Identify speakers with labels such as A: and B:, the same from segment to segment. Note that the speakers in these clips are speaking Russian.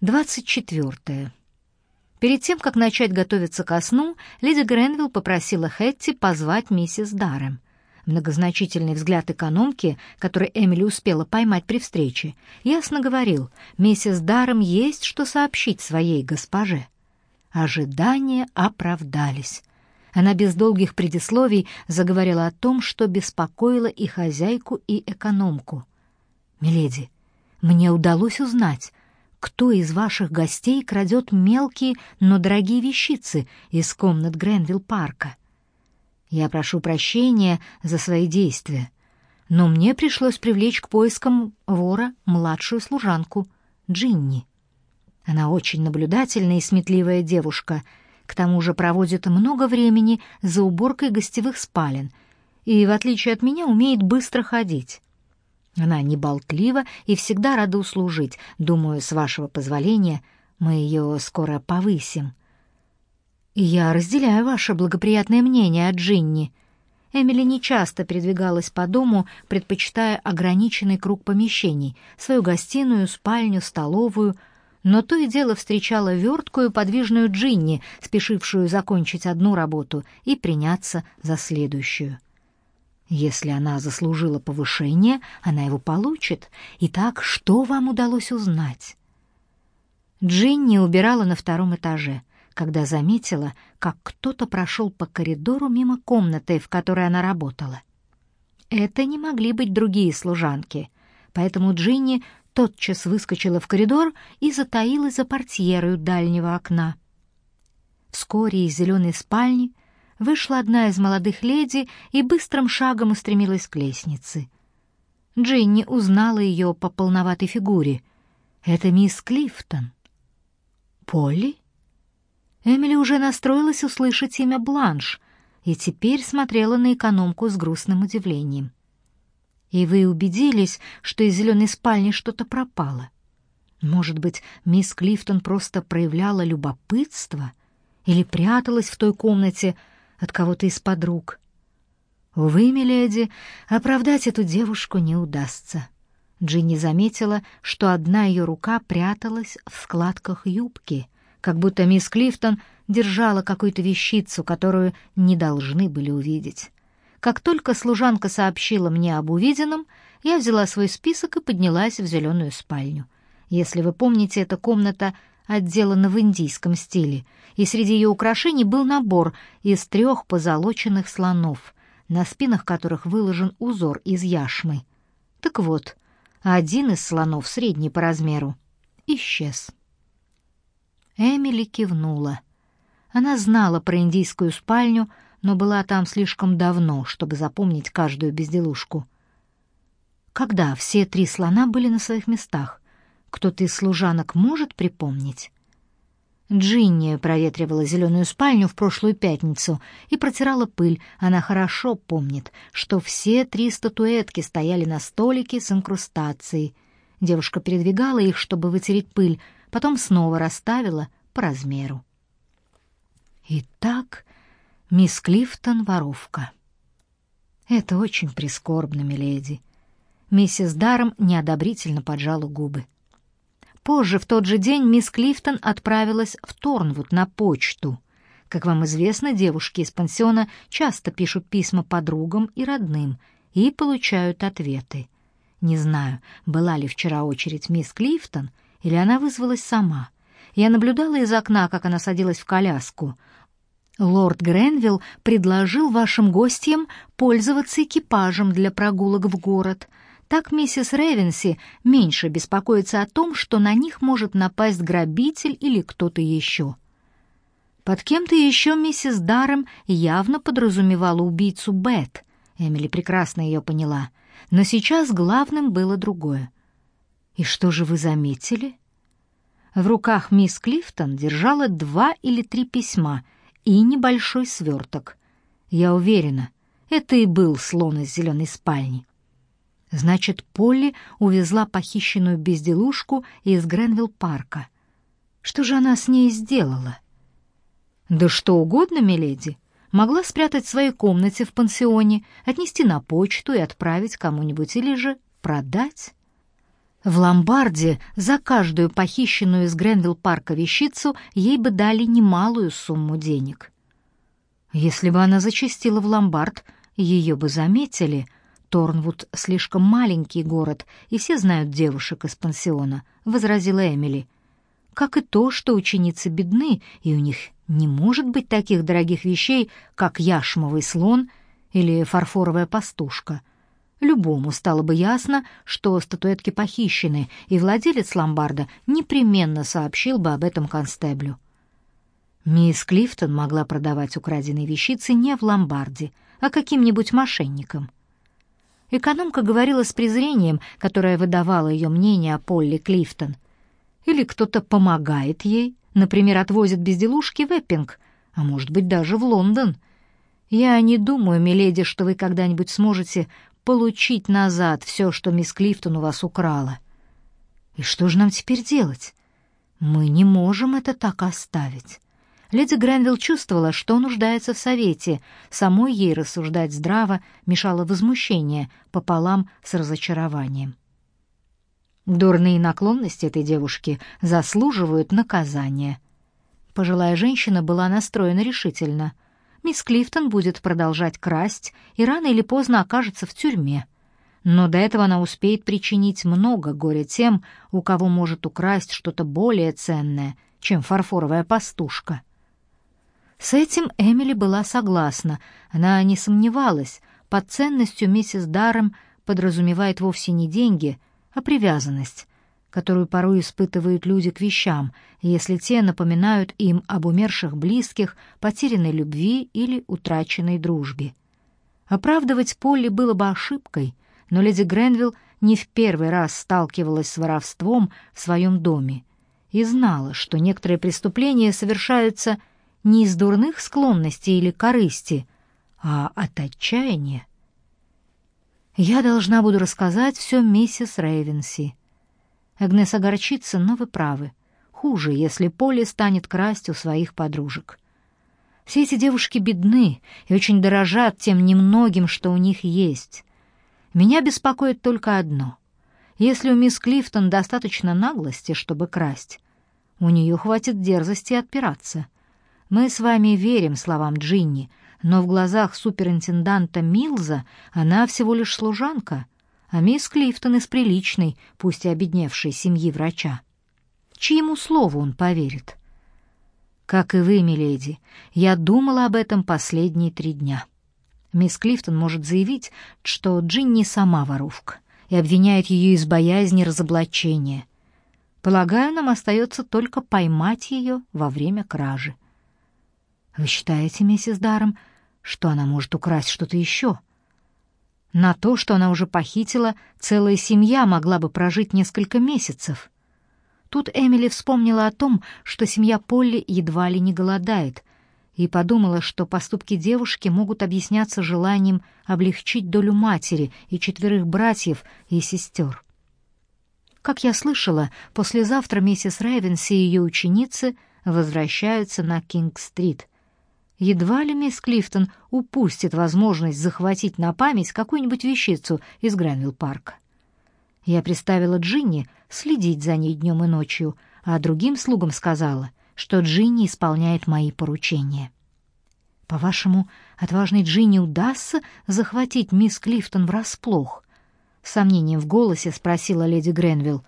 A: 24. Перед тем, как начать готовиться ко сну, леди Гренвилл попросила Хэтти позвать миссис Даррем. Многозначительный взгляд экономки, который Эмили успела поймать при встрече, ясно говорил, миссис Даррем есть что сообщить своей госпоже. Ожидания оправдались. Она без долгих предисловий заговорила о том, что беспокоило и хозяйку, и экономку. «Миледи, мне удалось узнать, кто из ваших гостей крадет мелкие, но дорогие вещицы из комнат Гренвилл-парка. Я прошу прощения за свои действия, но мне пришлось привлечь к поискам вора младшую служанку, Джинни. Она очень наблюдательная и сметливая девушка, к тому же проводит много времени за уборкой гостевых спален и, в отличие от меня, умеет быстро ходить. Она не болтлива и всегда рада услужить. Думаю, с вашего позволения мы ее скоро повысим. Я разделяю ваше благоприятное мнение о Джинни. Эмили нечасто передвигалась по дому, предпочитая ограниченный круг помещений, свою гостиную, спальню, столовую, но то и дело встречала верткую подвижную Джинни, спешившую закончить одну работу и приняться за следующую. Если она заслужила повышение, она его получит. Итак, что вам удалось узнать? Джинни убирала на втором этаже, когда заметила, как кто-то прошел по коридору мимо комнаты, в которой она работала. Это не могли быть другие служанки, поэтому Джинни тотчас выскочила в коридор и затаилась за портьерой дальнего окна. Вскоре из зеленой спальни вышла одна из молодых леди и быстрым шагом устремилась к лестнице. Джинни узнала ее по полноватой фигуре. Это мисс Клифтон. Полли? Эмили уже настроилась услышать имя Бланш и теперь смотрела на экономку с грустным удивлением. И вы убедились, что из зеленой спальни что-то пропало? Может быть, мисс Клифтон просто проявляла любопытство или пряталась в той комнате, от кого-то из подруг. Увы, миледи, оправдать эту девушку не удастся. Джинни заметила, что одна ее рука пряталась в складках юбки, как будто мисс Клифтон держала какую-то вещицу, которую не должны были увидеть. Как только служанка сообщила мне об увиденном, я взяла свой список и поднялась в зеленую спальню. Если вы помните, эта комната отделана в индийском стиле, и среди ее украшений был набор из трех позолоченных слонов, на спинах которых выложен узор из яшмы. Так вот, один из слонов, средний по размеру, исчез. Эмили кивнула. Она знала про индийскую спальню, но была там слишком давно, чтобы запомнить каждую безделушку. Когда все три слона были на своих местах, кто-то из служанок может припомнить? Джинни проветривала зеленую спальню в прошлую пятницу и протирала пыль. Она хорошо помнит, что все три статуэтки стояли на столике с инкрустацией. Девушка передвигала их, чтобы вытереть пыль, потом снова расставила по размеру. Итак, мисс Клифтон — воровка. Это очень прискорбно, миледи. Миссис Даром неодобрительно поджала губы. Позже, в тот же день, мисс Клифтон отправилась в Торнвуд на почту. Как вам известно, девушки из пансиона часто пишут письма подругам и родным и получают ответы. Не знаю, была ли вчера очередь мисс Клифтон, или она вызвалась сама. Я наблюдала из окна, как она садилась в коляску. Лорд Гренвилл предложил вашим гостям пользоваться экипажем для прогулок в город — так миссис Ревенси меньше беспокоится о том, что на них может напасть грабитель или кто-то еще. Под кем-то еще миссис Даром явно подразумевала убийцу Бет. Эмили прекрасно ее поняла. Но сейчас главным было другое. «И что же вы заметили?» В руках мисс Клифтон держала два или три письма и небольшой сверток. Я уверена, это и был слон из зеленой спальни. Значит, Полли увезла похищенную безделушку из Гренвилл-парка. Что же она с ней сделала? Да что угодно, миледи. Могла спрятать в своей комнате в пансионе, отнести на почту и отправить кому-нибудь или же продать. В ломбарде за каждую похищенную из Гренвилл-парка вещицу ей бы дали немалую сумму денег. Если бы она зачастила в ломбард, ее бы заметили. Торнвуд слишком маленький город, и все знают девушек из пансиона, возразила Эмили. Как и то, что ученицы бедны, и у них не может быть таких дорогих вещей, как яшмовый слон или фарфоровая пастушка. Любому стало бы ясно, что статуэтки похищены, и владелец ломбарда непременно сообщил бы об этом констеблю. Мисс Клифтон могла продавать украденные вещицы не в ломбарде, а каким-нибудь мошенникам. Экономка говорила с презрением, которое выдавало ее мнение о Полли Клифтон. Или кто-то помогает ей, например, отвозит безделушки в Эппинг, а может быть даже в Лондон. Я не думаю, миледи, что вы когда-нибудь сможете получить назад все, что мисс Клифтон у вас украла. И что же нам теперь делать? Мы не можем это так оставить. Леди Гренвилл чувствовала, что нуждается в совете. Самой ей рассуждать здраво мешало возмущение пополам с разочарованием. Дурные наклонности этой девушки заслуживают наказания. Пожилая женщина была настроена решительно. Мисс Клифтон будет продолжать красть и рано или поздно окажется в тюрьме. Но до этого она успеет причинить много горя тем, у кого может украсть что-то более ценное, чем фарфоровая пастушка. С этим Эмили была согласна. Она не сомневалась, под ценностью миссис Даррем подразумевает вовсе не деньги, а привязанность, которую порой испытывают люди к вещам, если те напоминают им об умерших близких, потерянной любви или утраченной дружбе. Оправдывать Полли было бы ошибкой, но леди Гренвилл не в первый раз сталкивалась с воровством в своем доме и знала, что некоторые преступления совершаются не из дурных склонностей или корысти, а от отчаяния. Я должна буду рассказать все миссис Рейвенси. Агнес огорчится, но вы правы. Хуже, если Полли станет красть у своих подружек. Все эти девушки бедны и очень дорожат тем немногим, что у них есть. Меня беспокоит только одно. Если у мисс Клифтон достаточно наглости, чтобы красть, у нее хватит дерзости отпираться — мы с вами верим словам Джинни, но в глазах суперинтенданта Милза она всего лишь служанка, а мисс Клифтон из приличной, пусть и обедневшей семьи врача. Чьему слову он поверит? Как и вы, миледи, я думала об этом последние три дня. Мисс Клифтон может заявить, что Джинни сама воровка и обвиняет ее из боязни разоблачения. Полагаю, нам остается только поймать ее во время кражи. Вы считаете, миссис Даром, что она может украсть что-то еще? На то, что она уже похитила, целая семья могла бы прожить несколько месяцев. Тут Эмили вспомнила о том, что семья Полли едва ли не голодает, и подумала, что поступки девушки могут объясняться желанием облегчить долю матери и четверых братьев и сестер. Как я слышала, послезавтра миссис Рейвенси и ее ученицы возвращаются на Кинг-стрит — Едва ли мисс Клифтон упустит возможность захватить на память какую-нибудь вещицу из Гренвилл-парка. Я приставила Джинни следить за ней днем и ночью, а другим слугам сказала, что Джинни исполняет мои поручения. По-вашему, отважной Джинни удастся захватить мисс Клифтон врасплох? С сомнением в голосе спросила леди Гренвилл.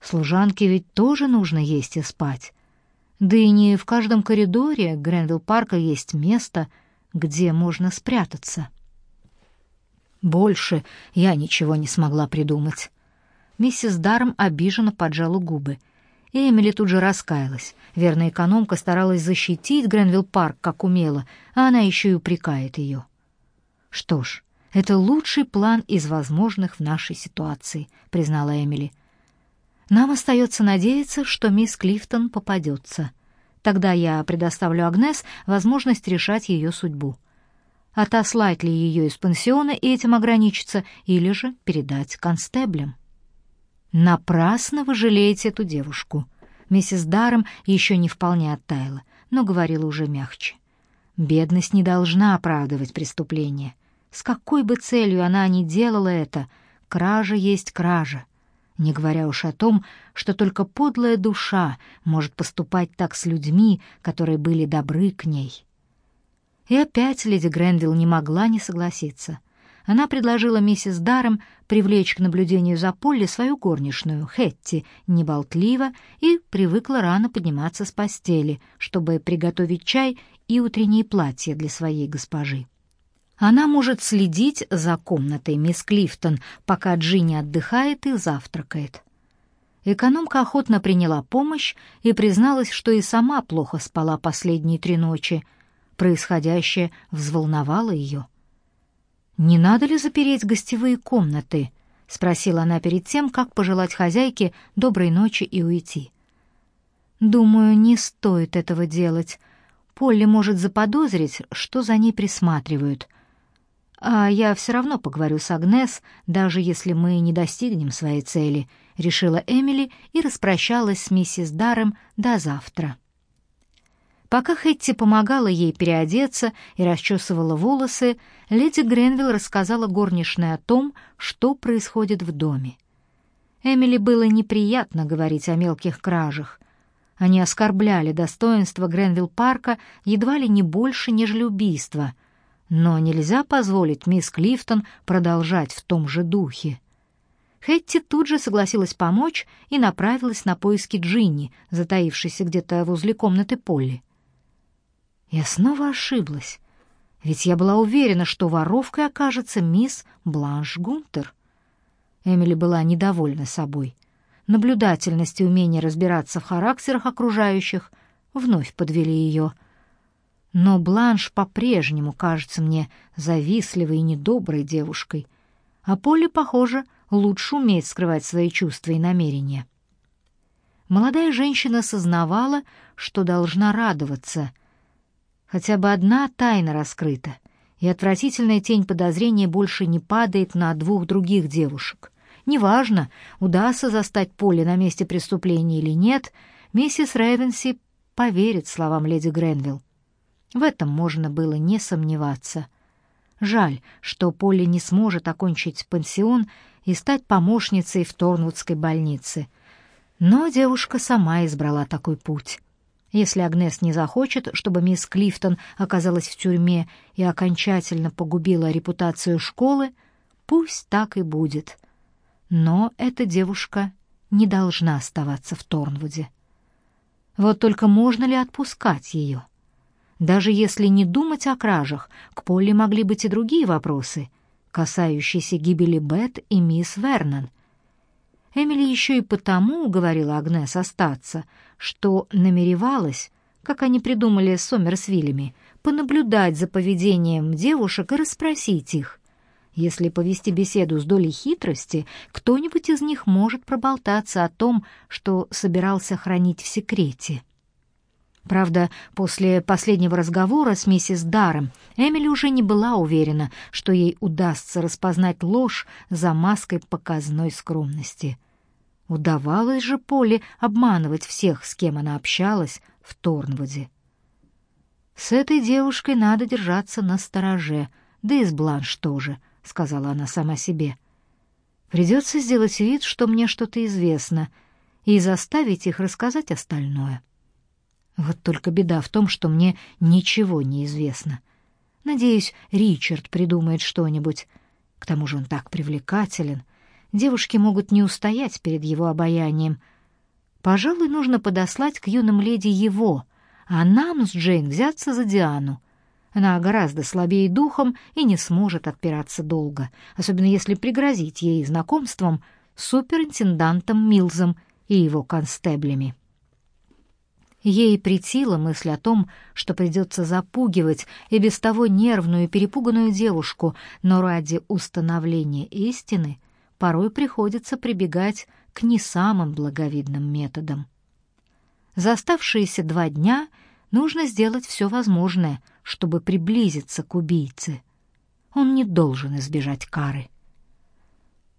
A: Служанке ведь тоже нужно есть и спать. Да и не в каждом коридоре Гренвилл-парка есть место, где можно спрятаться. Больше я ничего не смогла придумать. Миссис Дарм обиженно поджала губы. Эмили тут же раскаялась. Верная экономка старалась защитить Гренвилл-парк, как умела, а она еще и упрекает ее. «Что ж, это лучший план из возможных в нашей ситуации», — признала Эмили. Нам остается надеяться, что мисс Клифтон попадется. Тогда я предоставлю Агнес возможность решать ее судьбу. Отослать ли ее из пансиона и этим ограничиться, или же передать констеблям. Напрасно вы жалеете эту девушку. Миссис Даром еще не вполне оттаяла, но говорила уже мягче. Бедность не должна оправдывать преступление. С какой бы целью она ни делала это, кража есть кража. Не говоря уж о том, что только подлая душа может поступать так с людьми, которые были добры к ней. И опять леди Гренвилл не могла не согласиться. Она предложила миссис Даром привлечь к наблюдению за Полли свою горничную, Хетти, неболтливо, и привыкла рано подниматься с постели, чтобы приготовить чай и утреннее платье для своей госпожи. Она может следить за комнатой мисс Клифтон, пока Джинни отдыхает и завтракает. Экономка охотно приняла помощь и призналась, что и сама плохо спала последние три ночи. Происходящее взволновало ее. «Не надо ли запереть гостевые комнаты?» — спросила она перед тем, как пожелать хозяйке доброй ночи и уйти. «Думаю, не стоит этого делать. Полли может заподозрить, что за ней присматривают. А я все равно поговорю с Агнес, даже если мы не достигнем своей цели», — решила Эмили и распрощалась с миссис Даром до завтра. Пока Хэтти помогала ей переодеться и расчесывала волосы, леди Гренвилл рассказала горничной о том, что происходит в доме. Эмили было неприятно говорить о мелких кражах. Они оскорбляли достоинство Гренвилл-парка едва ли не больше, нежели убийство. Но нельзя позволить мисс Клифтон продолжать в том же духе. Хэтти тут же согласилась помочь и направилась на поиски Джинни, затаившейся где-то возле комнаты Полли. Я снова ошиблась, ведь я была уверена, что воровкой окажется мисс Бланш Гунтер. Эмили была недовольна собой. Наблюдательность и умение разбираться в характерах окружающих вновь подвели ее. Но Бланш по-прежнему кажется мне завистливой и недоброй девушкой, а Полли, похоже, лучше умеет скрывать свои чувства и намерения. Молодая женщина сознавала, что должна радоваться — Хотя бы одна тайна раскрыта, и отвратительная тень подозрения больше не падает на двух других девушек. Неважно, удастся застать Поле на месте преступления или нет, миссис Рейвенси поверит словам леди Гренвилл. В этом можно было не сомневаться. Жаль, что Полли не сможет окончить пансион и стать помощницей в Торнвудской больнице. Но девушка сама избрала такой путь. Если Агнес не захочет, чтобы мисс Клифтон оказалась в тюрьме и окончательно погубила репутацию школы, пусть так и будет. Но эта девушка не должна оставаться в Торнвуде. Вот только можно ли отпускать ее? Даже если не думать о кражах, к Полли могли быть и другие вопросы, касающиеся гибели Бет и мисс Вернон. Эмили еще и потому уговорила Агнес остаться, что намеревалась, как они придумали с Сомерсвиллями, понаблюдать за поведением девушек и расспросить их. Если повести беседу с долей хитрости, кто-нибудь из них может проболтаться о том, что собирался хранить в секрете. Правда, после последнего разговора с миссис Даром Эмили уже не была уверена, что ей удастся распознать ложь за маской показной скромности. Удавалось же Поле обманывать всех, с кем она общалась в Торнвуде. «С этой девушкой надо держаться на стороже, да и с Бланш тоже», — сказала она сама себе. «Придется сделать вид, что мне что-то известно, и заставить их рассказать остальное». Вот только беда в том, что мне ничего не известно. Надеюсь, Ричард придумает что-нибудь. К тому же он так привлекателен — девушки могут не устоять перед его обаянием. Пожалуй, нужно подослать к юным леди его, а нам с Джейн взяться за Диану. Она гораздо слабее духом и не сможет отпираться долго, особенно если пригрозить ей знакомством с суперинтендантом Милзом и его констеблями. Ей притила мысль о том, что придется запугивать и без того нервную и перепуганную девушку, но ради установления истины порой приходится прибегать к не самым благовидным методам. За оставшиеся два дня нужно сделать все возможное, чтобы приблизиться к убийце. Он не должен избежать кары.